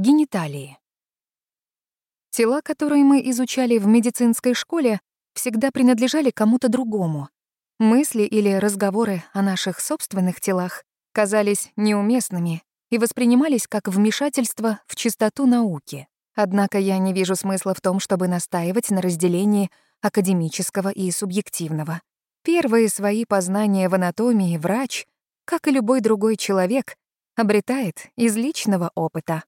Гениталии. Тела, которые мы изучали в медицинской школе, всегда принадлежали кому-то другому. Мысли или разговоры о наших собственных телах казались неуместными и воспринимались как вмешательство в чистоту науки. Однако я не вижу смысла в том, чтобы настаивать на разделении академического и субъективного. Первые свои познания в анатомии врач, как и любой другой человек, обретает из личного опыта.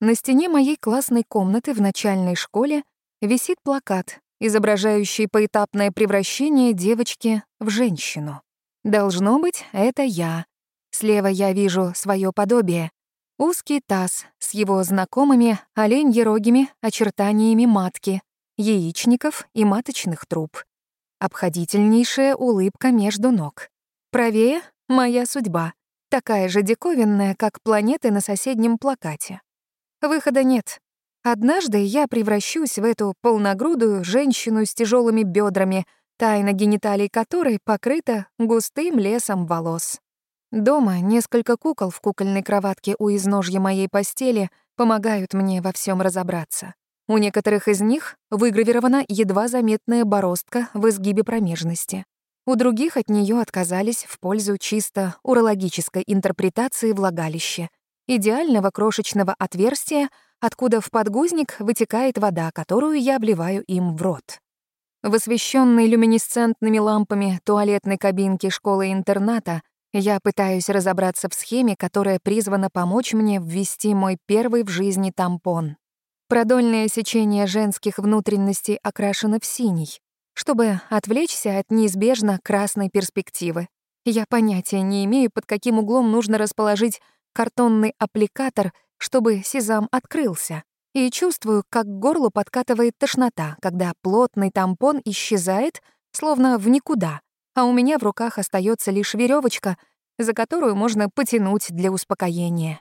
На стене моей классной комнаты в начальной школе висит плакат, изображающий поэтапное превращение девочки в женщину. Должно быть, это я. Слева я вижу свое подобие. Узкий таз с его знакомыми оленьерогими очертаниями матки, яичников и маточных труб. Обходительнейшая улыбка между ног. Правее — моя судьба, такая же диковинная, как планеты на соседнем плакате. Выхода нет. Однажды я превращусь в эту полногрудую женщину с тяжелыми бедрами, тайна гениталий которой покрыта густым лесом волос. Дома несколько кукол в кукольной кроватке у изножья моей постели помогают мне во всем разобраться. У некоторых из них выгравирована едва заметная бороздка в изгибе промежности. У других от нее отказались в пользу чисто урологической интерпретации влагалища, идеального крошечного отверстия, откуда в подгузник вытекает вода, которую я обливаю им в рот. В освещенной люминесцентными лампами туалетной кабинки школы-интерната я пытаюсь разобраться в схеме, которая призвана помочь мне ввести мой первый в жизни тампон. Продольное сечение женских внутренностей окрашено в синий, чтобы отвлечься от неизбежно красной перспективы. Я понятия не имею, под каким углом нужно расположить картонный аппликатор, чтобы сезам открылся, и чувствую, как к горлу подкатывает тошнота, когда плотный тампон исчезает, словно в никуда, а у меня в руках остается лишь веревочка, за которую можно потянуть для успокоения.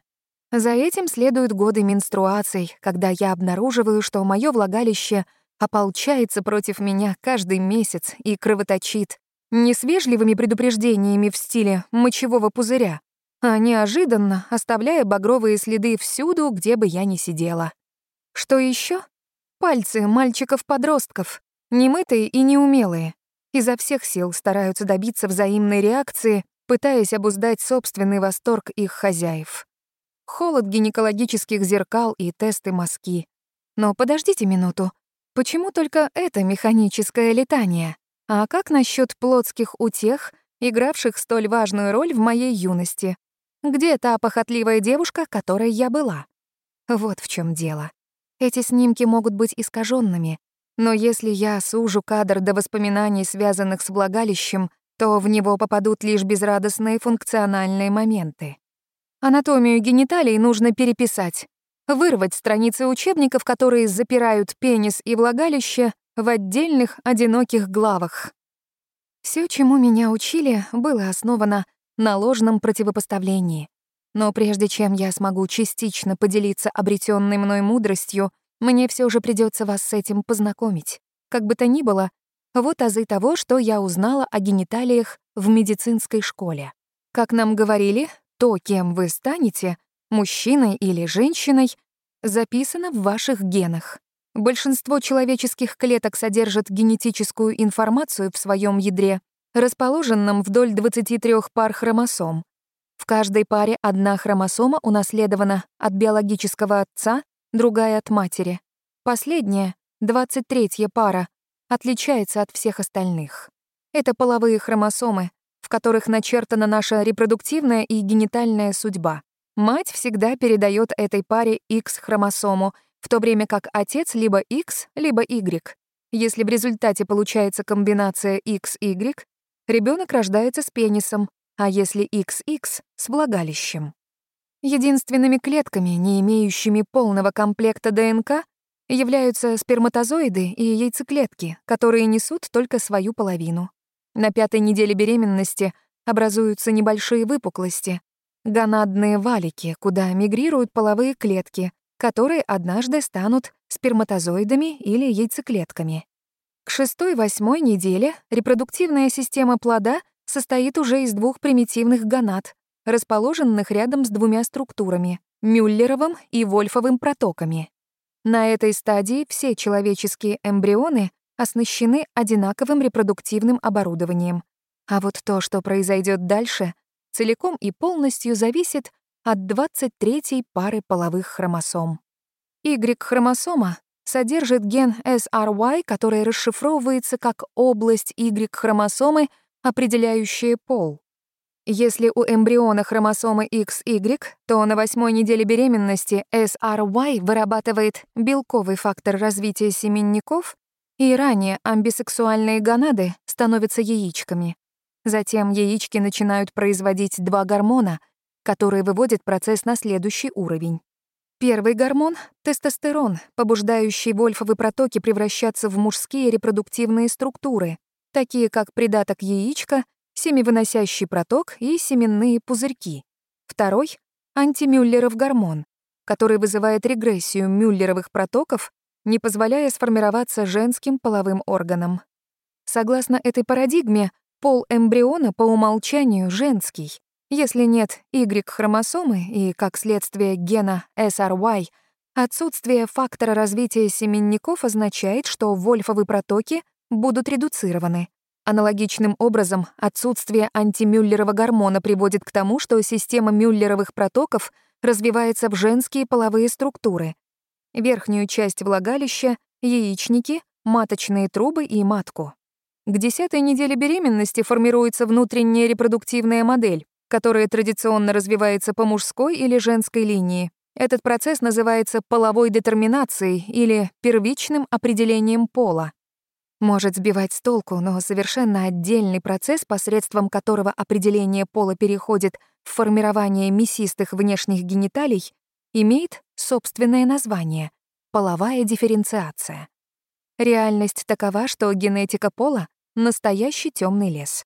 За этим следуют годы менструаций, когда я обнаруживаю, что мое влагалище ополчается против меня каждый месяц и кровоточит, не с вежливыми предупреждениями в стиле мочевого пузыря, а неожиданно оставляя багровые следы всюду, где бы я ни сидела. Что еще? Пальцы мальчиков-подростков, немытые и неумелые, изо всех сил стараются добиться взаимной реакции, пытаясь обуздать собственный восторг их хозяев. Холод гинекологических зеркал и тесты мазки. Но подождите минуту. Почему только это механическое летание? А как насчет плотских утех, игравших столь важную роль в моей юности? Где та похотливая девушка, которой я была? Вот в чем дело. Эти снимки могут быть искаженными, но если я сужу кадр до воспоминаний, связанных с влагалищем, то в него попадут лишь безрадостные функциональные моменты. Анатомию гениталий нужно переписать, вырвать страницы учебников, которые запирают пенис и влагалище в отдельных одиноких главах. Все, чему меня учили, было основано на ложном противопоставлении. Но прежде чем я смогу частично поделиться обретенной мной мудростью, мне все же придется вас с этим познакомить. Как бы то ни было, вот азы того, что я узнала о гениталиях в медицинской школе. Как нам говорили, то, кем вы станете, мужчиной или женщиной, записано в ваших генах. Большинство человеческих клеток содержат генетическую информацию в своем ядре, расположенном вдоль 23 пар хромосом. В каждой паре одна хромосома унаследована от биологического отца, другая — от матери. Последняя, 23-я пара, отличается от всех остальных. Это половые хромосомы, в которых начертана наша репродуктивная и генитальная судьба. Мать всегда передает этой паре X-хромосому, в то время как отец либо X, либо Y. Если в результате получается комбинация XY, ребенок рождается с пенисом, а если XX — с влагалищем. Единственными клетками, не имеющими полного комплекта ДНК, являются сперматозоиды и яйцеклетки, которые несут только свою половину. На пятой неделе беременности образуются небольшие выпуклости, гонадные валики, куда мигрируют половые клетки, которые однажды станут сперматозоидами или яйцеклетками. К шестой-восьмой неделе репродуктивная система плода состоит уже из двух примитивных гонад, расположенных рядом с двумя структурами Мюллеровым и Вольфовым протоками. На этой стадии все человеческие эмбрионы оснащены одинаковым репродуктивным оборудованием. А вот то, что произойдет дальше, целиком и полностью зависит от 23-й пары половых хромосом. Y-хромосома содержит ген SRY, который расшифровывается как область Y-хромосомы, определяющая пол. Если у эмбриона хромосомы XY, то на восьмой неделе беременности SRY вырабатывает белковый фактор развития семенников, и ранее амбисексуальные гонады становятся яичками. Затем яички начинают производить два гормона, которые выводят процесс на следующий уровень. Первый гормон — тестостерон, побуждающий вольфовые протоки превращаться в мужские репродуктивные структуры, такие как придаток яичка, семивыносящий проток и семенные пузырьки. Второй — антимюллеров гормон, который вызывает регрессию мюллеровых протоков, не позволяя сформироваться женским половым органам. Согласно этой парадигме, пол эмбриона по умолчанию женский. Если нет Y-хромосомы и, как следствие гена SRY, отсутствие фактора развития семенников означает, что вольфовые протоки будут редуцированы. Аналогичным образом, отсутствие антимюллерова гормона приводит к тому, что система мюллеровых протоков развивается в женские половые структуры. Верхнюю часть влагалища, яичники, маточные трубы и матку. К десятой неделе беременности формируется внутренняя репродуктивная модель, которая традиционно развивается по мужской или женской линии. Этот процесс называется половой детерминацией или первичным определением пола. Может сбивать с толку, но совершенно отдельный процесс, посредством которого определение пола переходит в формирование мясистых внешних гениталий, имеет собственное название — половая дифференциация. Реальность такова, что генетика пола — настоящий темный лес.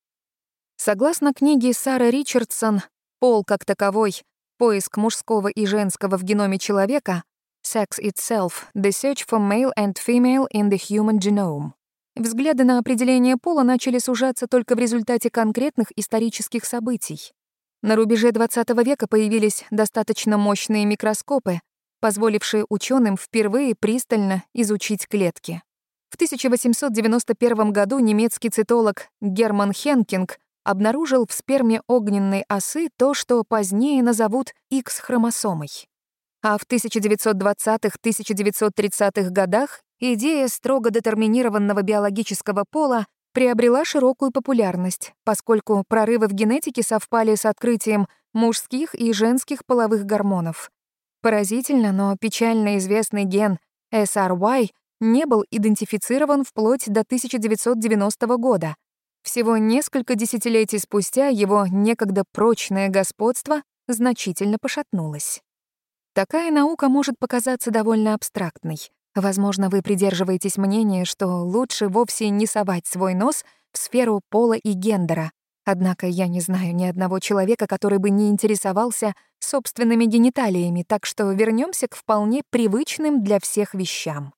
Согласно книге Сары Ричардсон «Пол как таковой. Поиск мужского и женского в геноме человека» Sex Itself — The Search for Male and Female in the Human Genome. Взгляды на определение пола начали сужаться только в результате конкретных исторических событий. На рубеже XX века появились достаточно мощные микроскопы, позволившие ученым впервые пристально изучить клетки. В 1891 году немецкий цитолог Герман Хенкинг обнаружил в сперме огненной осы то, что позднее назовут X-хромосомой. А в 1920-1930-х годах идея строго детерминированного биологического пола приобрела широкую популярность, поскольку прорывы в генетике совпали с открытием мужских и женских половых гормонов. Поразительно, но печально известный ген SRY не был идентифицирован вплоть до 1990 года. Всего несколько десятилетий спустя его некогда прочное господство значительно пошатнулось. Такая наука может показаться довольно абстрактной, Возможно, вы придерживаетесь мнения, что лучше вовсе не совать свой нос в сферу пола и гендера. Однако я не знаю ни одного человека, который бы не интересовался собственными гениталиями, так что вернемся к вполне привычным для всех вещам.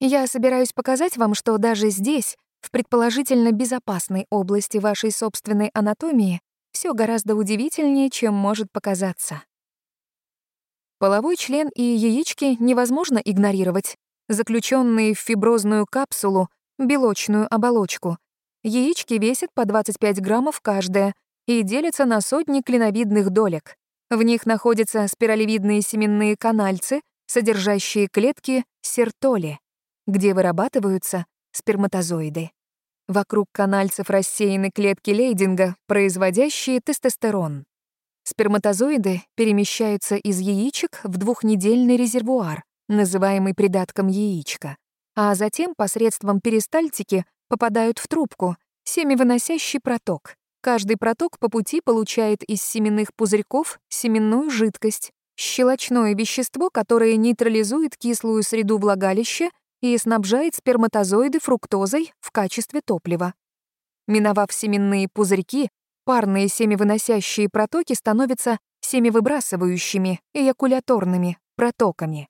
Я собираюсь показать вам, что даже здесь, в предположительно безопасной области вашей собственной анатомии, все гораздо удивительнее, чем может показаться. Половой член и яички невозможно игнорировать, заключенные в фиброзную капсулу, белочную оболочку. Яички весят по 25 граммов каждая и делятся на сотни клиновидных долек. В них находятся спиралевидные семенные канальцы, содержащие клетки сертоли, где вырабатываются сперматозоиды. Вокруг канальцев рассеяны клетки лейдинга, производящие тестостерон. Сперматозоиды перемещаются из яичек в двухнедельный резервуар, называемый придатком яичка, а затем посредством перистальтики попадают в трубку, семивыносящий проток. Каждый проток по пути получает из семенных пузырьков семенную жидкость, щелочное вещество, которое нейтрализует кислую среду влагалища и снабжает сперматозоиды фруктозой в качестве топлива. Миновав семенные пузырьки, Парные семивыносящие протоки становятся семивыбрасывающими, эякуляторными протоками.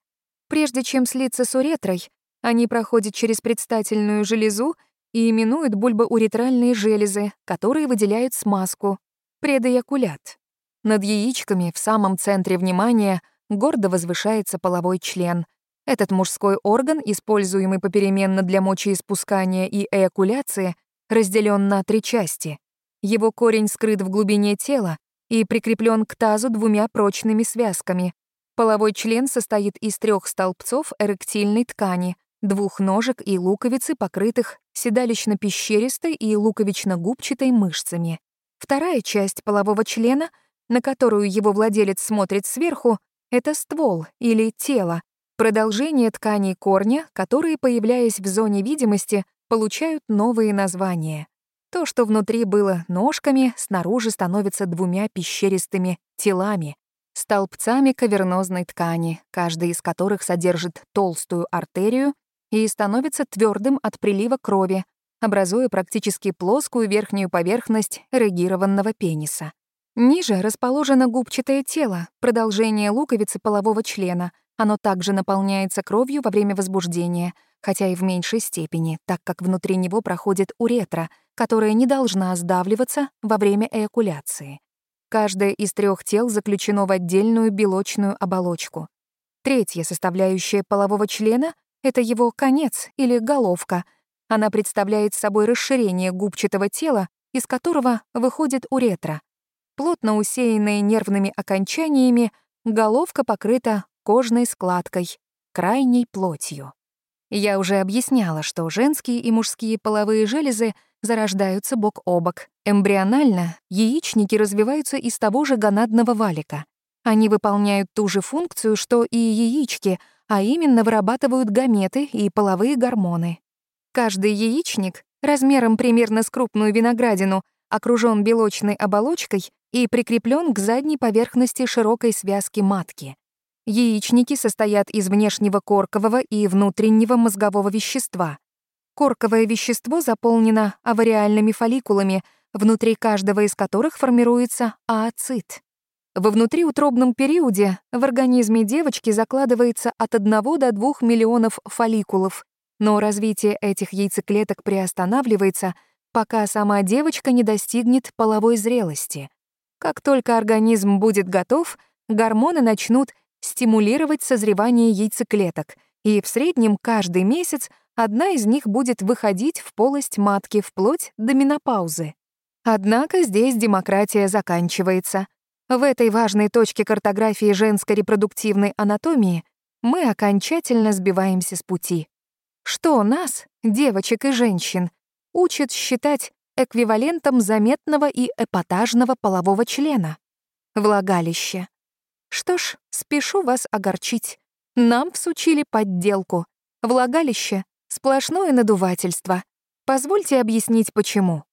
Прежде чем слиться с уретрой, они проходят через предстательную железу и именуют бульбоуретральные железы, которые выделяют смазку — предэякулят. Над яичками в самом центре внимания гордо возвышается половой член. Этот мужской орган, используемый попеременно для мочеиспускания и эякуляции, разделен на три части. Его корень скрыт в глубине тела и прикреплен к тазу двумя прочными связками. Половой член состоит из трех столбцов эректильной ткани, двух ножек и луковицы, покрытых седалищно-пещеристой и луковично-губчатой мышцами. Вторая часть полового члена, на которую его владелец смотрит сверху, это ствол или тело, продолжение тканей корня, которые, появляясь в зоне видимости, получают новые названия. То, что внутри было ножками, снаружи становится двумя пещеристыми телами, столбцами кавернозной ткани, каждый из которых содержит толстую артерию и становится твердым от прилива крови, образуя практически плоскую верхнюю поверхность эрегированного пениса. Ниже расположено губчатое тело, продолжение луковицы полового члена. Оно также наполняется кровью во время возбуждения, хотя и в меньшей степени, так как внутри него проходит уретра, которая не должна сдавливаться во время эякуляции. Каждое из трех тел заключено в отдельную белочную оболочку. Третья составляющая полового члена — это его конец или головка. Она представляет собой расширение губчатого тела, из которого выходит уретра. Плотно усеянная нервными окончаниями, головка покрыта кожной складкой, крайней плотью. Я уже объясняла, что женские и мужские половые железы зарождаются бок о бок. Эмбрионально яичники развиваются из того же гонадного валика. Они выполняют ту же функцию, что и яички, а именно вырабатывают гаметы и половые гормоны. Каждый яичник, размером примерно с крупную виноградину, окружен белочной оболочкой и прикреплен к задней поверхности широкой связки матки. Яичники состоят из внешнего коркового и внутреннего мозгового вещества. Корковое вещество заполнено авариальными фолликулами, внутри каждого из которых формируется ооцит. Во внутриутробном периоде в организме девочки закладывается от 1 до 2 миллионов фолликулов, но развитие этих яйцеклеток приостанавливается, пока сама девочка не достигнет половой зрелости. Как только организм будет готов, гормоны начнут стимулировать созревание яйцеклеток, и в среднем каждый месяц одна из них будет выходить в полость матки вплоть до менопаузы. Однако здесь демократия заканчивается. В этой важной точке картографии женской репродуктивной анатомии мы окончательно сбиваемся с пути. Что нас, девочек и женщин, учат считать эквивалентом заметного и эпатажного полового члена? Влагалище. Что ж, спешу вас огорчить. Нам всучили подделку. Влагалище — сплошное надувательство. Позвольте объяснить, почему.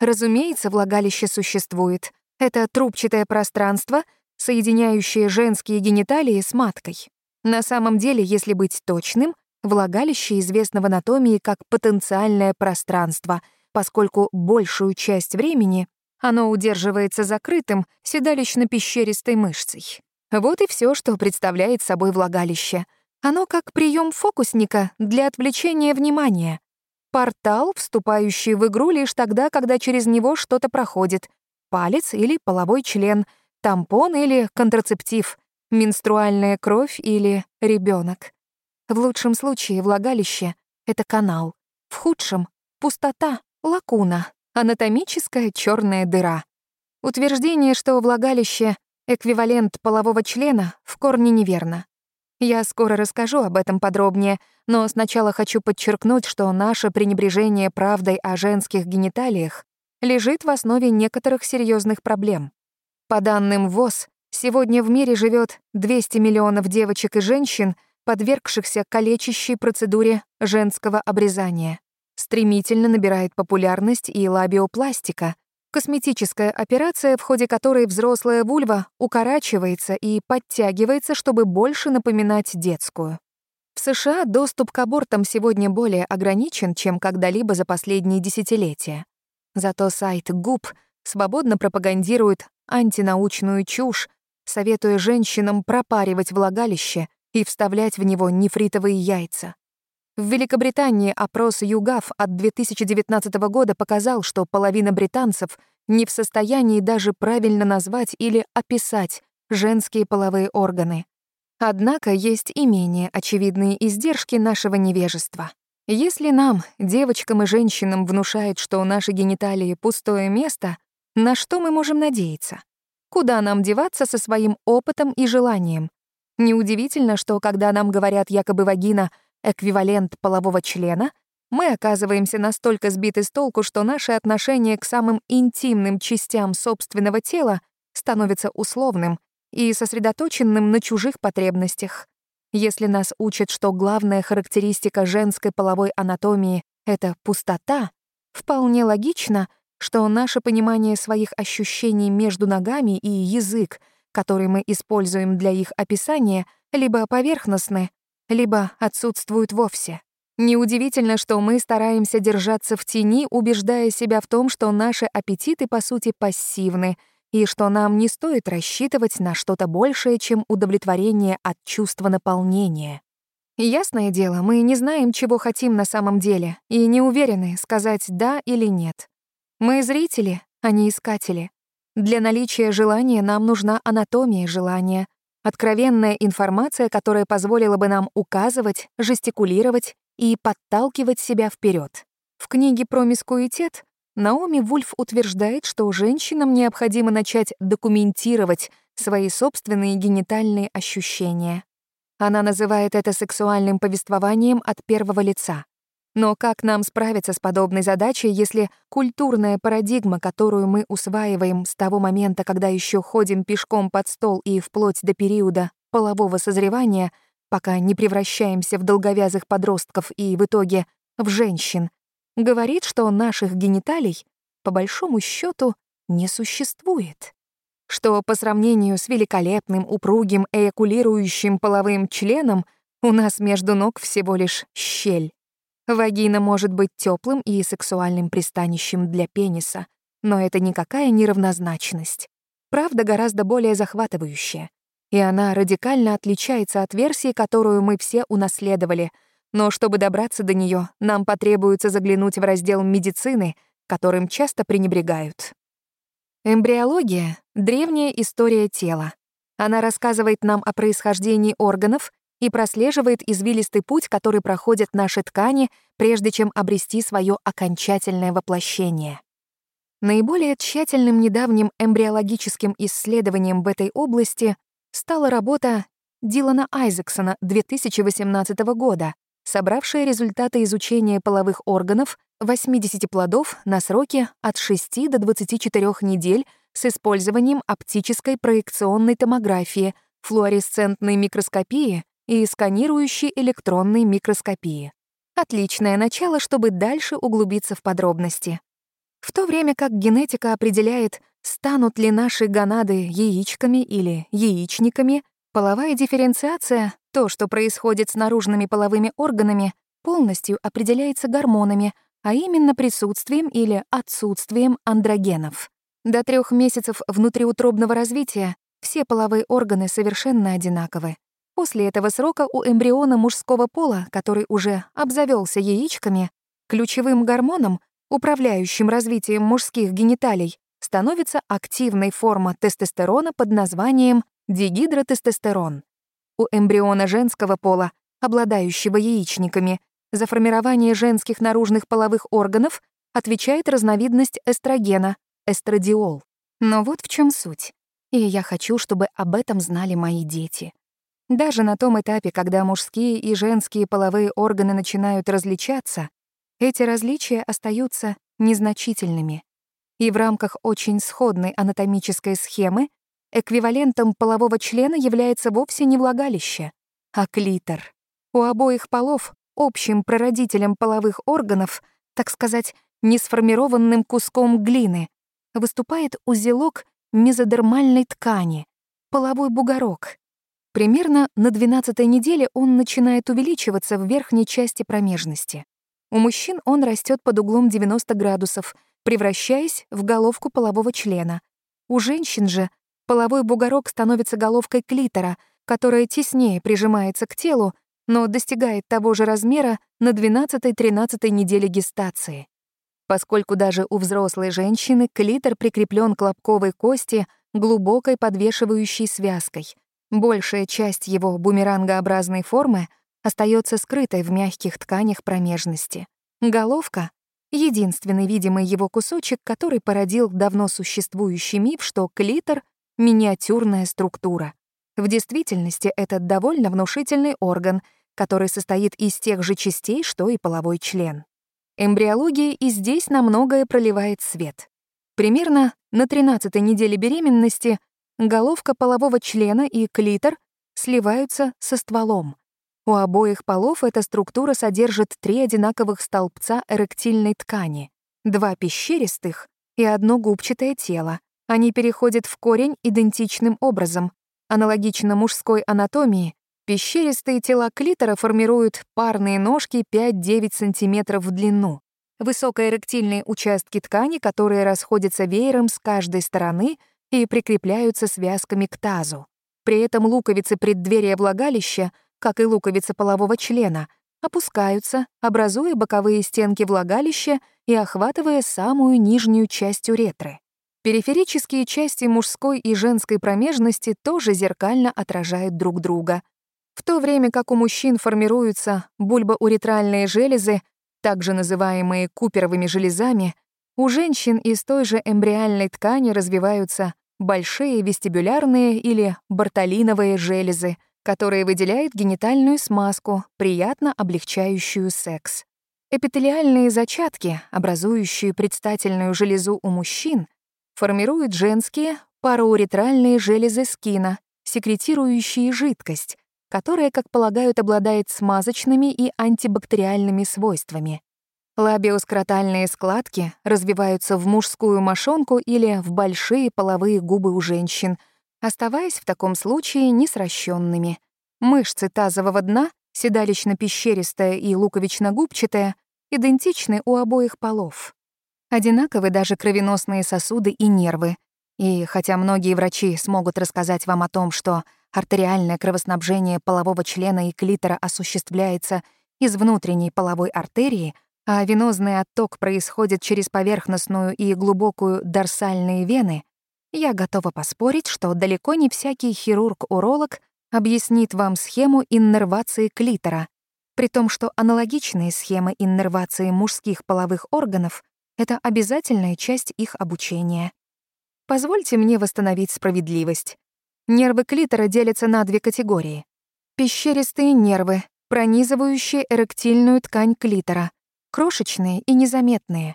Разумеется, влагалище существует. Это трубчатое пространство, соединяющее женские гениталии с маткой. На самом деле, если быть точным, влагалище известно в анатомии как потенциальное пространство, поскольку большую часть времени оно удерживается закрытым седалищно-пещеристой мышцей. Вот и все, что представляет собой влагалище. Оно как прием фокусника для отвлечения внимания. Портал, вступающий в игру лишь тогда, когда через него что-то проходит. Палец или половой член, тампон или контрацептив, менструальная кровь или ребенок. В лучшем случае влагалище — это канал. В худшем — пустота, лакуна, анатомическая черная дыра. Утверждение, что влагалище Эквивалент полового члена в корне неверно. Я скоро расскажу об этом подробнее, но сначала хочу подчеркнуть, что наше пренебрежение правдой о женских гениталиях лежит в основе некоторых серьезных проблем. По данным ВОЗ, сегодня в мире живет 200 миллионов девочек и женщин, подвергшихся калечащей процедуре женского обрезания. Стремительно набирает популярность и лабиопластика, Косметическая операция, в ходе которой взрослая вульва укорачивается и подтягивается, чтобы больше напоминать детскую. В США доступ к абортам сегодня более ограничен, чем когда-либо за последние десятилетия. Зато сайт ГУП свободно пропагандирует антинаучную чушь, советуя женщинам пропаривать влагалище и вставлять в него нефритовые яйца. В Великобритании опрос ЮГАФ от 2019 года показал, что половина британцев не в состоянии даже правильно назвать или описать женские половые органы. Однако есть и менее очевидные издержки нашего невежества. Если нам, девочкам и женщинам, внушают, что наши гениталии — пустое место, на что мы можем надеяться? Куда нам деваться со своим опытом и желанием? Неудивительно, что когда нам говорят якобы вагина — эквивалент полового члена, мы оказываемся настолько сбиты с толку, что наше отношение к самым интимным частям собственного тела становится условным и сосредоточенным на чужих потребностях. Если нас учат, что главная характеристика женской половой анатомии — это пустота, вполне логично — что наше понимание своих ощущений между ногами и язык, который мы используем для их описания, либо поверхностны, либо отсутствуют вовсе. Неудивительно, что мы стараемся держаться в тени, убеждая себя в том, что наши аппетиты, по сути, пассивны, и что нам не стоит рассчитывать на что-то большее, чем удовлетворение от чувства наполнения. Ясное дело, мы не знаем, чего хотим на самом деле, и не уверены, сказать «да» или «нет». Мы зрители, а не искатели. Для наличия желания нам нужна анатомия желания, откровенная информация, которая позволила бы нам указывать, жестикулировать и подталкивать себя вперед. В книге «Промискуитет» Наоми Вульф утверждает, что женщинам необходимо начать документировать свои собственные генитальные ощущения. Она называет это сексуальным повествованием от первого лица. Но как нам справиться с подобной задачей, если культурная парадигма, которую мы усваиваем с того момента, когда еще ходим пешком под стол и вплоть до периода полового созревания, пока не превращаемся в долговязых подростков и в итоге в женщин, говорит, что наших гениталий, по большому счету, не существует. Что по сравнению с великолепным, упругим, эякулирующим половым членом у нас между ног всего лишь щель. Вагина может быть теплым и сексуальным пристанищем для пениса, но это никакая неравнозначность. Правда гораздо более захватывающая. И она радикально отличается от версии, которую мы все унаследовали. Но чтобы добраться до нее, нам потребуется заглянуть в раздел медицины, которым часто пренебрегают. Эмбриология — древняя история тела. Она рассказывает нам о происхождении органов и прослеживает извилистый путь, который проходят наши ткани, прежде чем обрести свое окончательное воплощение. Наиболее тщательным недавним эмбриологическим исследованием в этой области стала работа Дилана Айзексона 2018 года, собравшая результаты изучения половых органов 80 плодов на сроке от 6 до 24 недель с использованием оптической проекционной томографии, флуоресцентной микроскопии и сканирующей электронной микроскопии. Отличное начало, чтобы дальше углубиться в подробности. В то время как генетика определяет, станут ли наши гонады яичками или яичниками, половая дифференциация, то, что происходит с наружными половыми органами, полностью определяется гормонами, а именно присутствием или отсутствием андрогенов. До трех месяцев внутриутробного развития все половые органы совершенно одинаковы. После этого срока у эмбриона мужского пола, который уже обзавелся яичками, ключевым гормоном, управляющим развитием мужских гениталий, становится активной форма тестостерона под названием дигидротестостерон. У эмбриона женского пола, обладающего яичниками, за формирование женских наружных половых органов отвечает разновидность эстрогена — эстрадиол. Но вот в чем суть. И я хочу, чтобы об этом знали мои дети. Даже на том этапе, когда мужские и женские половые органы начинают различаться, эти различия остаются незначительными. И в рамках очень сходной анатомической схемы эквивалентом полового члена является вовсе не влагалище, а клитор. У обоих полов общим прародителем половых органов, так сказать, несформированным куском глины, выступает узелок мезодермальной ткани, половой бугорок, Примерно на 12 неделе он начинает увеличиваться в верхней части промежности. У мужчин он растет под углом 90 градусов, превращаясь в головку полового члена. У женщин же половой бугорок становится головкой клитора, которая теснее прижимается к телу, но достигает того же размера на 12-13 неделе гестации. Поскольку даже у взрослой женщины клитор прикреплен к лобковой кости глубокой подвешивающей связкой — Большая часть его бумерангаобразной формы остается скрытой в мягких тканях промежности. Головка — единственный видимый его кусочек, который породил давно существующий миф, что клитор — миниатюрная структура. В действительности это довольно внушительный орган, который состоит из тех же частей, что и половой член. Эмбриология и здесь на многое проливает свет. Примерно на 13-й неделе беременности головка полового члена и клитор сливаются со стволом. У обоих полов эта структура содержит три одинаковых столбца эректильной ткани, два пещеристых и одно губчатое тело. Они переходят в корень идентичным образом. Аналогично мужской анатомии, Пещеристые тела клитора формируют парные ножки 5-9 см в длину, высокоэректильные участки ткани, которые расходятся веером с каждой стороны и прикрепляются связками к тазу. При этом луковицы преддверия влагалища, как и луковицы полового члена, опускаются, образуя боковые стенки влагалища и охватывая самую нижнюю часть уретры. Периферические части мужской и женской промежности тоже зеркально отражают друг друга — в то время как у мужчин формируются бульбоуретральные железы, также называемые куперовыми железами, у женщин из той же эмбриальной ткани развиваются большие вестибулярные или бартолиновые железы, которые выделяют генитальную смазку, приятно облегчающую секс. Эпителиальные зачатки, образующие предстательную железу у мужчин, формируют женские парауретральные железы скина, секретирующие жидкость, которая, как полагают, обладает смазочными и антибактериальными свойствами. Лабиоскротальные складки развиваются в мужскую мошонку или в большие половые губы у женщин, оставаясь в таком случае несращенными. Мышцы тазового дна, седалищно-пещеристая и луковично-губчатая, идентичны у обоих полов. Одинаковы даже кровеносные сосуды и нервы. И хотя многие врачи смогут рассказать вам о том, что Артериальное кровоснабжение полового члена и клитора осуществляется из внутренней половой артерии, а венозный отток происходит через поверхностную и глубокую дорсальные вены, я готова поспорить, что далеко не всякий хирург-уролог объяснит вам схему иннервации клитора, при том, что аналогичные схемы иннервации мужских половых органов — это обязательная часть их обучения. Позвольте мне восстановить справедливость. Нервы клитора делятся на две категории. Пещеристые нервы, пронизывающие эректильную ткань клитора, крошечные и незаметные.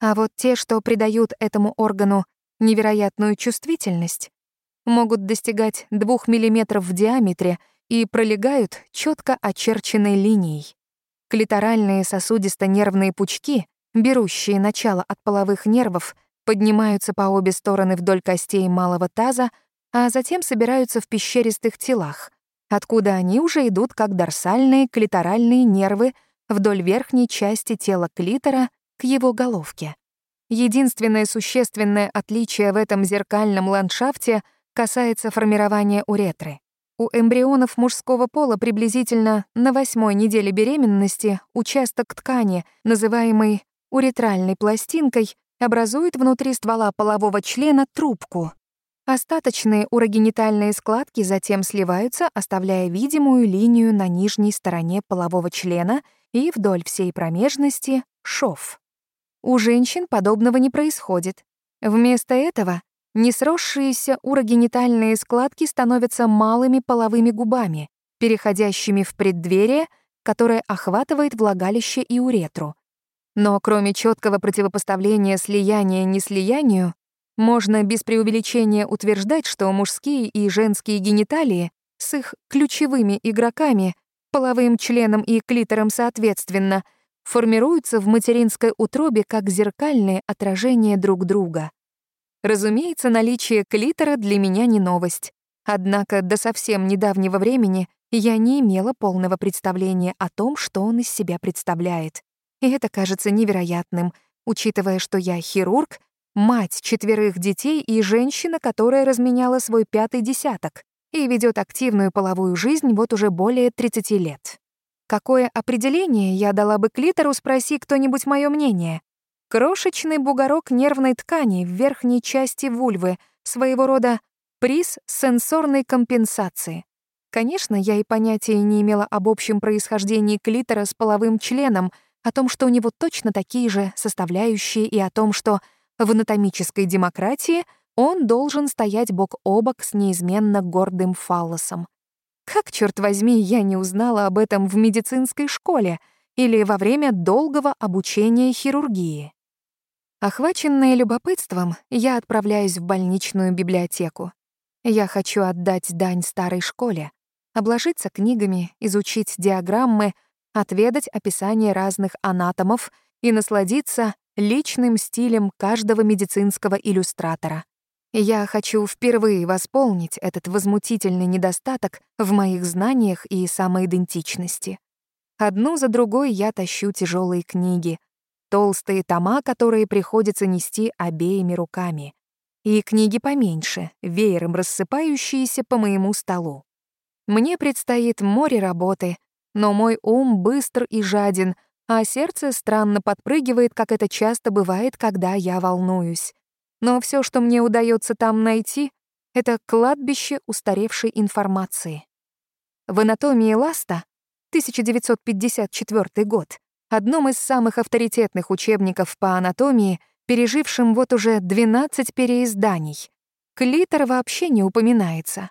А вот те, что придают этому органу невероятную чувствительность, могут достигать 2 мм в диаметре и пролегают четко очерченной линией. Клиторальные сосудисто-нервные пучки, берущие начало от половых нервов, поднимаются по обе стороны вдоль костей малого таза, а затем собираются в пещеристых телах, откуда они уже идут как дорсальные клиторальные нервы вдоль верхней части тела клитора к его головке. Единственное существенное отличие в этом зеркальном ландшафте касается формирования уретры. У эмбрионов мужского пола приблизительно на восьмой неделе беременности участок ткани, называемый уретральной пластинкой, образует внутри ствола полового члена трубку, Остаточные урогенитальные складки затем сливаются, оставляя видимую линию на нижней стороне полового члена и вдоль всей промежности — шов. У женщин подобного не происходит. Вместо этого несросшиеся урогенитальные складки становятся малыми половыми губами, переходящими в преддверие, которое охватывает влагалище и уретру. Но кроме четкого противопоставления слияния-неслиянию, можно без преувеличения утверждать, что мужские и женские гениталии с их ключевыми игроками, половым членом и клитором соответственно, формируются в материнской утробе как зеркальные отражения друг друга. Разумеется, наличие клитора для меня не новость. Однако до совсем недавнего времени я не имела полного представления о том, что он из себя представляет. И это кажется невероятным, учитывая, что я хирург мать четверых детей и женщина, которая разменяла свой пятый десяток и ведет активную половую жизнь вот уже более 30 лет. Какое определение я дала бы клитору, спроси кто-нибудь мое мнение? Крошечный бугорок нервной ткани в верхней части вульвы, своего рода Приз сенсорной компенсации. Конечно, я и понятия не имела об общем происхождении клитора с половым членом, о том, что у него точно такие же составляющие, и о том, что в анатомической демократии он должен стоять бок о бок с неизменно гордым фаллосом. Как, черт возьми, я не узнала об этом в медицинской школе или во время долгого обучения хирургии? Охваченная любопытством, я отправляюсь в больничную библиотеку. Я хочу отдать дань старой школе, обложиться книгами, изучить диаграммы, отведать описание разных анатомов и насладиться личным стилем каждого медицинского иллюстратора. Я хочу впервые восполнить этот возмутительный недостаток в моих знаниях и самоидентичности. Одну за другой я тащу тяжелые книги, толстые тома, которые приходится нести обеими руками и книги поменьше, веером рассыпающиеся по моему столу. Мне предстоит море работы, но мой ум быстр и жаден, а сердце странно подпрыгивает, как это часто бывает, когда я волнуюсь. Но все, что мне удается там найти, это кладбище устаревшей информации. В «Анатомии Ласта» 1954 год, одном из самых авторитетных учебников по анатомии — пережившим вот уже 12 переизданий. Клитор вообще не упоминается.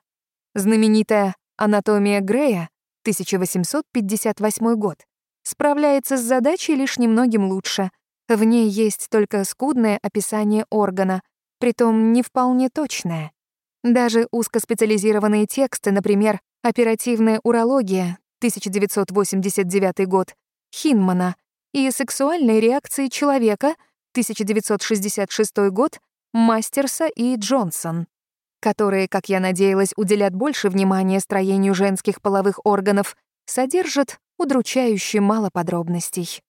Знаменитая «Анатомия Грея» 1858 год справляется с задачей лишь немногим лучше. В ней есть только скудное описание органа, притом не вполне точное. Даже узкоспециализированные тексты, например, «Оперативная урология» 1989 год Хинмана и «Сексуальные реакции человека» 1966 год Мастерса и Джонсон, которые, как я надеялась, уделят больше внимания строению женских половых органов, содержат удручающе мало подробностей.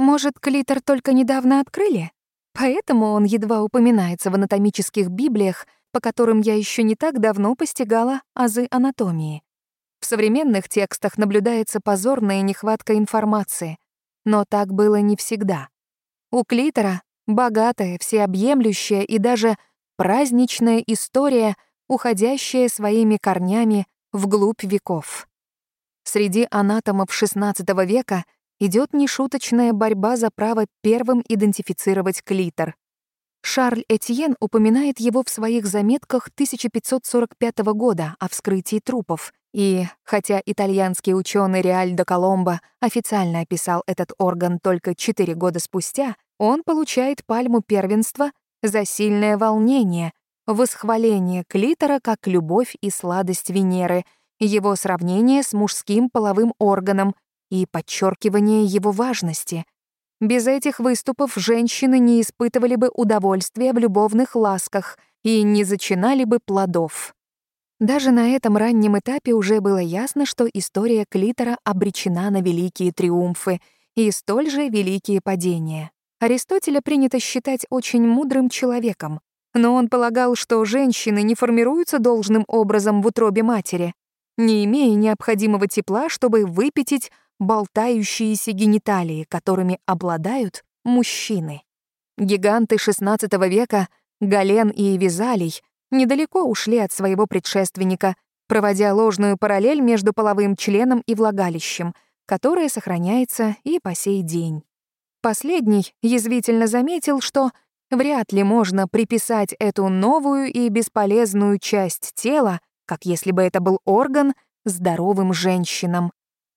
Может, клитор только недавно открыли? Поэтому он едва упоминается в анатомических библиях, по которым я еще не так давно постигала азы анатомии. В современных текстах наблюдается позорная нехватка информации, но так было не всегда. У клитора богатая, всеобъемлющая и даже праздничная история, уходящая своими корнями вглубь веков. Среди анатомов XVI века идет нешуточная борьба за право первым идентифицировать клитор. Шарль Этьен упоминает его в своих заметках 1545 года о вскрытии трупов, и, хотя итальянский ученый Реальдо Коломбо официально описал этот орган только четыре года спустя, он получает пальму первенства за сильное волнение, восхваление клитора как любовь и сладость Венеры, его сравнение с мужским половым органом и подчеркивание его важности. Без этих выступов женщины не испытывали бы удовольствия в любовных ласках и не зачинали бы плодов. Даже на этом раннем этапе уже было ясно, что история клитора обречена на великие триумфы и столь же великие падения. Аристотеля принято считать очень мудрым человеком, но он полагал, что женщины не формируются должным образом в утробе матери, не имея необходимого тепла, чтобы выпятить болтающиеся гениталии, которыми обладают мужчины. Гиганты XVI века, Гален и Визалий, недалеко ушли от своего предшественника, проводя ложную параллель между половым членом и влагалищем, которая сохраняется и по сей день. Последний язвительно заметил, что вряд ли можно приписать эту новую и бесполезную часть тела, как если бы это был орган, здоровым женщинам.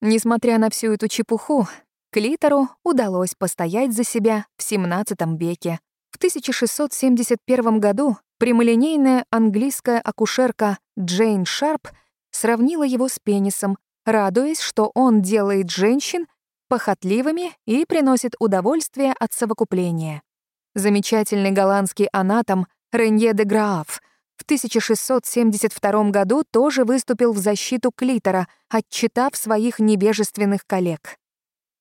Несмотря на всю эту чепуху, клитору удалось постоять за себя в XVII веке. В 1671 году прямолинейная английская акушерка Джейн Шарп сравнила его с пенисом, радуясь, что он делает женщин похотливыми и приносит удовольствие от совокупления. Замечательный голландский анатом Ренье де Грааф в 1672 году тоже выступил в защиту клитора, отчитав своих невежественных коллег.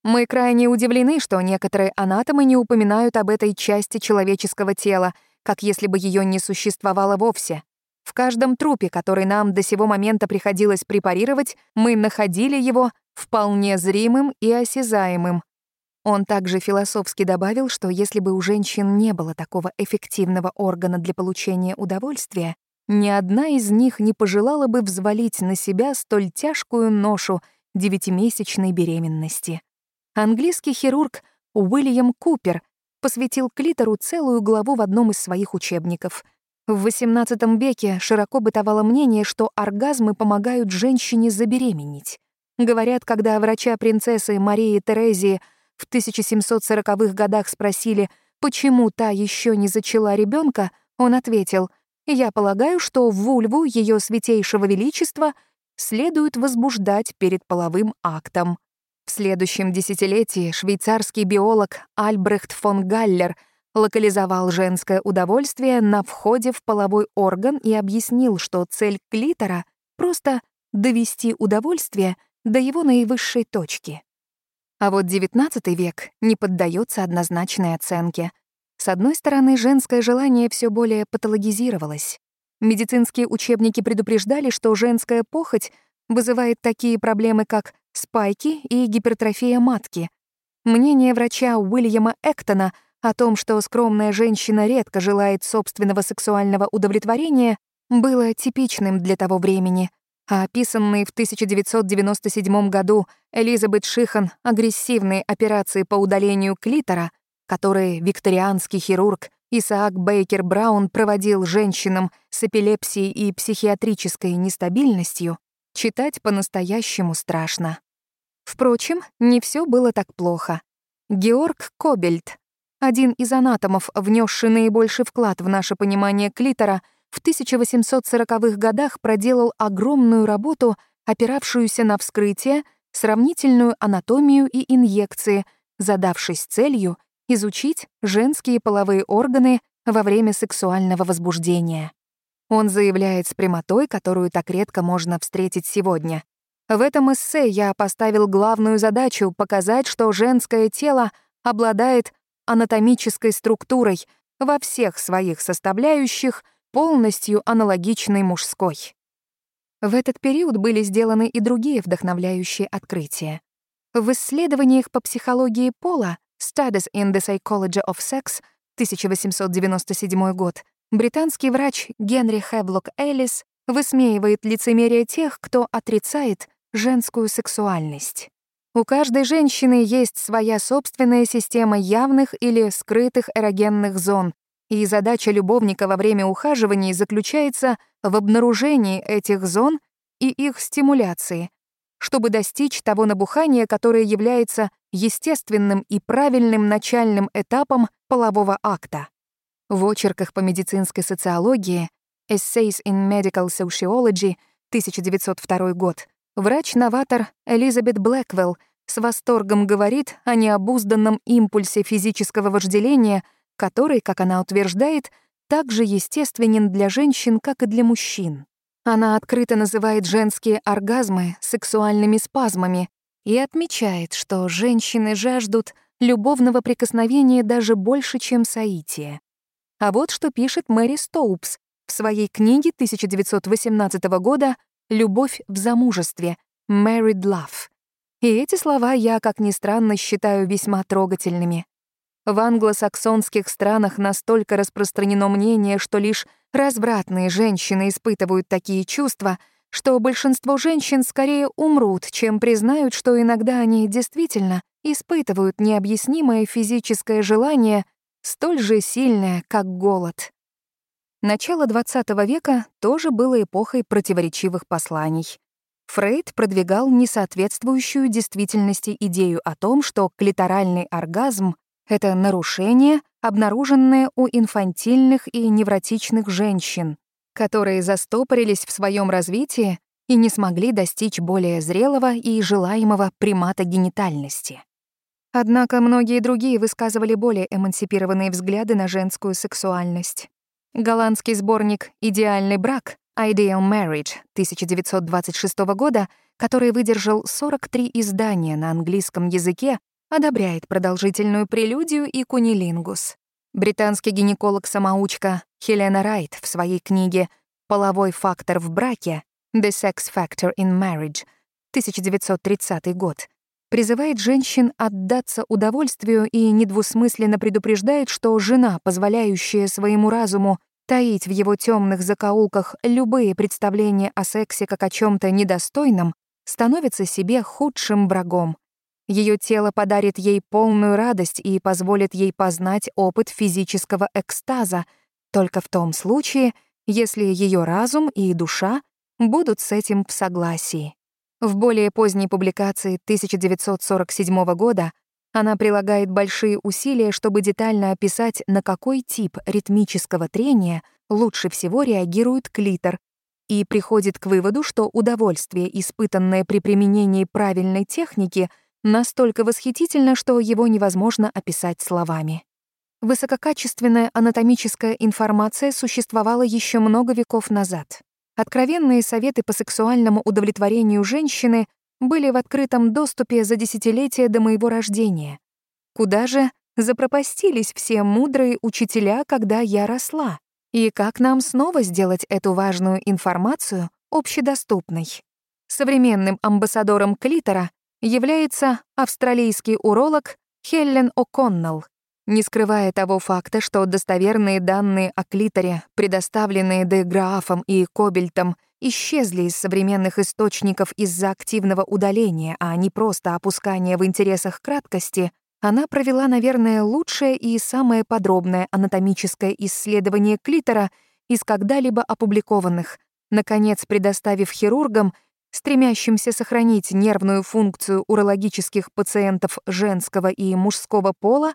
Мы крайне удивлены, что некоторые анатомы не упоминают об этой части человеческого тела, как если бы ее не существовало вовсе. В каждом трупе, который нам до сего момента приходилось препарировать, мы находили его вполне зримым и осязаемым. Он также философски добавил, что если бы у женщин не было такого эффективного органа для получения удовольствия, ни одна из них не пожелала бы взвалить на себя столь тяжкую ношу девятимесячной беременности. Английский хирург Уильям Купер посвятил клитору целую главу в одном из своих учебников. В XVIII веке широко бытовало мнение, что оргазмы помогают женщине забеременеть. Говорят, когда врача принцессы Марии Терезии в 1740-х годах спросили, почему та еще не зачала ребенка, он ответил, «Я полагаю, что в вульву ее святейшего величества следует возбуждать перед половым актом». В следующем десятилетии швейцарский биолог Альбрехт фон Галлер локализовал женское удовольствие на входе в половой орган и объяснил, что цель клитора — просто довести удовольствие до его наивысшей точки. А вот XIX век не поддается однозначной оценке. С одной стороны, женское желание все более патологизировалось. Медицинские учебники предупреждали, что женская похоть вызывает такие проблемы, как спайки и гипертрофия матки. Мнение врача Уильяма Эктона о том, что скромная женщина редко желает собственного сексуального удовлетворения, было типичным для того времени, а описанные в 1997 году Элизабет Шихан агрессивные операции по удалению клитора, которые викторианский хирург Исаак Бейкер Браун проводил женщинам с эпилепсией и психиатрической нестабильностью, читать по-настоящему страшно. Впрочем, не все было так плохо. Георг Кобельт, один из анатомов, внесший наибольший вклад в наше понимание клитора, в 1840-х годах проделал огромную работу, опиравшуюся на вскрытие, сравнительную анатомию и инъекции, задавшись целью изучить женские половые органы во время сексуального возбуждения. Он заявляет с прямотой, которую так редко можно встретить сегодня. В этом эссе я поставил главную задачу показать, что женское тело обладает анатомической структурой во всех своих составляющих, полностью аналогичной мужской. В этот период были сделаны и другие вдохновляющие открытия. В исследованиях по психологии пола Studies in the Psychology of Sex 1897 год британский врач Генри Хевлок Эллис высмеивает лицемерие тех, кто отрицает женскую сексуальность. У каждой женщины есть своя собственная система явных или скрытых эрогенных зон, и задача любовника во время ухаживаний заключается в обнаружении этих зон и их стимуляции, чтобы достичь того набухания, которое является естественным и правильным начальным этапом полового акта. В очерках по медицинской социологии Essays in Medical Sociology 1902 год врач-новатор Элизабет Блэквелл с восторгом говорит о необузданном импульсе физического вожделения, который, как она утверждает, так же естественен для женщин, как и для мужчин. Она открыто называет женские оргазмы сексуальными спазмами и отмечает, что женщины жаждут любовного прикосновения даже больше, чем соития. А вот что пишет Мэри Стоупс в своей книге 1918 года «Любовь в замужестве» «Married Love». И эти слова я, как ни странно, считаю весьма трогательными. В англосаксонских странах настолько распространено мнение, что лишь развратные женщины испытывают такие чувства, что большинство женщин скорее умрут, чем признают, что иногда они действительно испытывают необъяснимое физическое желание, столь же сильное, как голод. Начало XX века тоже было эпохой противоречивых посланий. Фрейд продвигал несоответствующую действительности идею о том, что клиторальный оргазм это нарушение, обнаруженное у инфантильных и невротичных женщин, которые застопорились в своем развитии и не смогли достичь более зрелого и желаемого примата генитальности. Однако многие другие высказывали более эмансипированные взгляды на женскую сексуальность. Голландский сборник «Идеальный брак» Ideal Marriage 1926 года, который выдержал 43 издания на английском языке, одобряет продолжительную прелюдию и кунилингус. Британский гинеколог-самоучка Хелена Райт в своей книге «Половой фактор в браке» «The Sex Factor in Marriage» 1930 год призывает женщин отдаться удовольствию и недвусмысленно предупреждает, что жена, позволяющая своему разуму таить в его темных закоулках любые представления о сексе как о чем то недостойном, становится себе худшим врагом. Ее тело подарит ей полную радость и позволит ей познать опыт физического экстаза только в том случае, если ее разум и душа будут с этим в согласии. В более поздней публикации 1947 года она прилагает большие усилия, чтобы детально описать, на какой тип ритмического трения лучше всего реагирует клитор, и приходит к выводу, что удовольствие, испытанное при применении правильной техники, настолько восхитительно, что его невозможно описать словами. Высококачественная анатомическая информация существовала еще много веков назад. Откровенные советы по сексуальному удовлетворению женщины были в открытом доступе за десятилетия до моего рождения. Куда же запропастились все мудрые учителя, когда я росла? И как нам снова сделать эту важную информацию общедоступной? Современным амбассадором клитора является австралийский уролог Хеллен О'Коннелл, не скрывая того факта, что достоверные данные о клиторе, предоставленные Деграфом и Кобельтом, исчезли из современных источников из-за активного удаления, а не просто опускания в интересах краткости, она провела, наверное, лучшее и самое подробное анатомическое исследование клитора из когда-либо опубликованных, наконец предоставив хирургам, стремящимся сохранить нервную функцию урологических пациентов женского и мужского пола,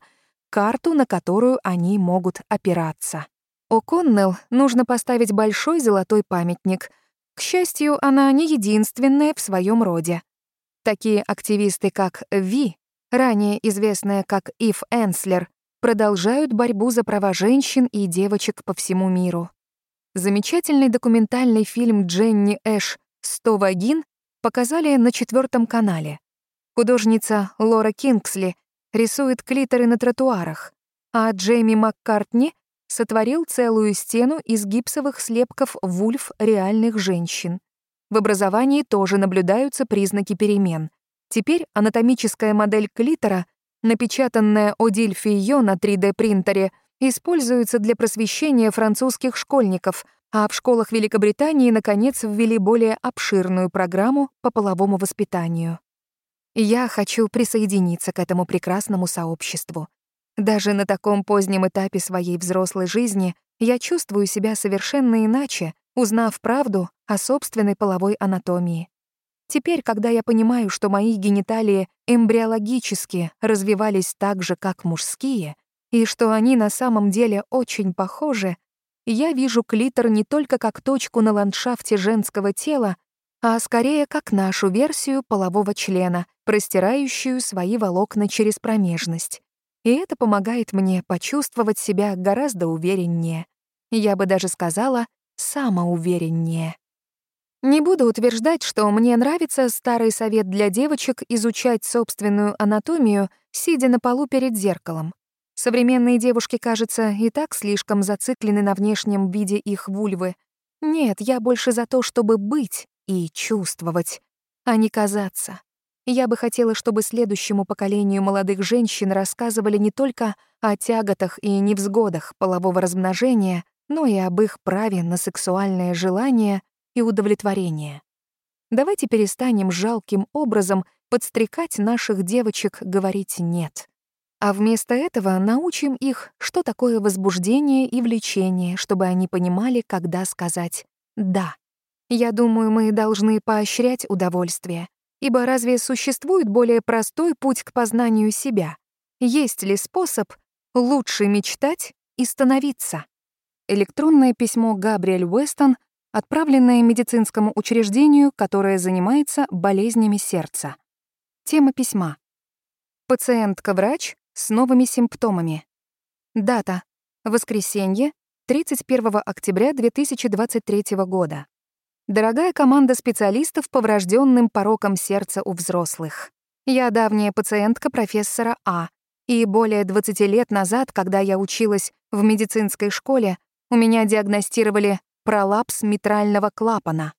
карту, на которую они могут опираться. О'Коннелл нужно поставить большой золотой памятник — к счастью, она не единственная в своем роде. Такие активисты, как Ви, ранее известная как Ив Энслер, продолжают борьбу за права женщин и девочек по всему миру. Замечательный документальный фильм Дженни Эш «Сто вагин» показали на четвертом канале. Художница Лора Кингсли рисует клиторы на тротуарах, а Джейми Маккартни сотворил целую стену из гипсовых слепков вульф реальных женщин. В образовании тоже наблюдаются признаки перемен. Теперь анатомическая модель клитора, напечатанная Одиль Фийо на 3D-принтере, используется для просвещения французских школьников, а в школах Великобритании, наконец, ввели более обширную программу по половому воспитанию. Я хочу присоединиться к этому прекрасному сообществу. Даже на таком позднем этапе своей взрослой жизни я чувствую себя совершенно иначе, узнав правду о собственной половой анатомии. Теперь, когда я понимаю, что мои гениталии эмбриологически развивались так же, как мужские, и что они на самом деле очень похожи, я вижу клитор не только как точку на ландшафте женского тела, а скорее как нашу версию полового члена, простирающую свои волокна через промежность и это помогает мне почувствовать себя гораздо увереннее. Я бы даже сказала, самоувереннее. Не буду утверждать, что мне нравится старый совет для девочек изучать собственную анатомию, сидя на полу перед зеркалом. Современные девушки, кажется, и так слишком зациклены на внешнем виде их вульвы. Нет, я больше за то, чтобы быть и чувствовать, а не казаться. Я бы хотела, чтобы следующему поколению молодых женщин рассказывали не только о тяготах и невзгодах полового размножения, но и об их праве на сексуальное желание и удовлетворение. Давайте перестанем жалким образом подстрекать наших девочек говорить «нет». А вместо этого научим их, что такое возбуждение и влечение, чтобы они понимали, когда сказать «да». Я думаю, мы должны поощрять удовольствие, Ибо разве существует более простой путь к познанию себя? Есть ли способ лучше мечтать и становиться? Электронное письмо Габриэль Уэстон, отправленное медицинскому учреждению, которое занимается болезнями сердца. Тема письма. Пациентка-врач с новыми симптомами. Дата. Воскресенье, 31 октября 2023 года. Дорогая команда специалистов по врожденным порокам сердца у взрослых. Я давняя пациентка профессора А, и более 20 лет назад, когда я училась в медицинской школе, у меня диагностировали пролапс митрального клапана.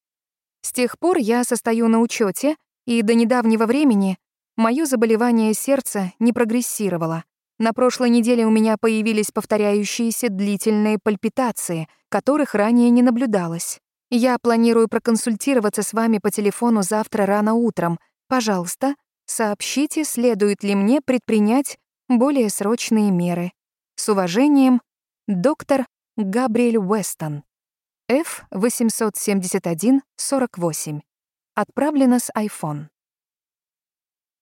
С тех пор я состою на учете, и до недавнего времени мое заболевание сердца не прогрессировало, На прошлой неделе у меня появились повторяющиеся длительные пальпитации, которых ранее не наблюдалось. Я планирую проконсультироваться с вами по телефону завтра рано утром. Пожалуйста, сообщите, следует ли мне предпринять более срочные меры. С уважением, доктор Габриэль Уэстон. F-871-48. Отправлено с iPhone.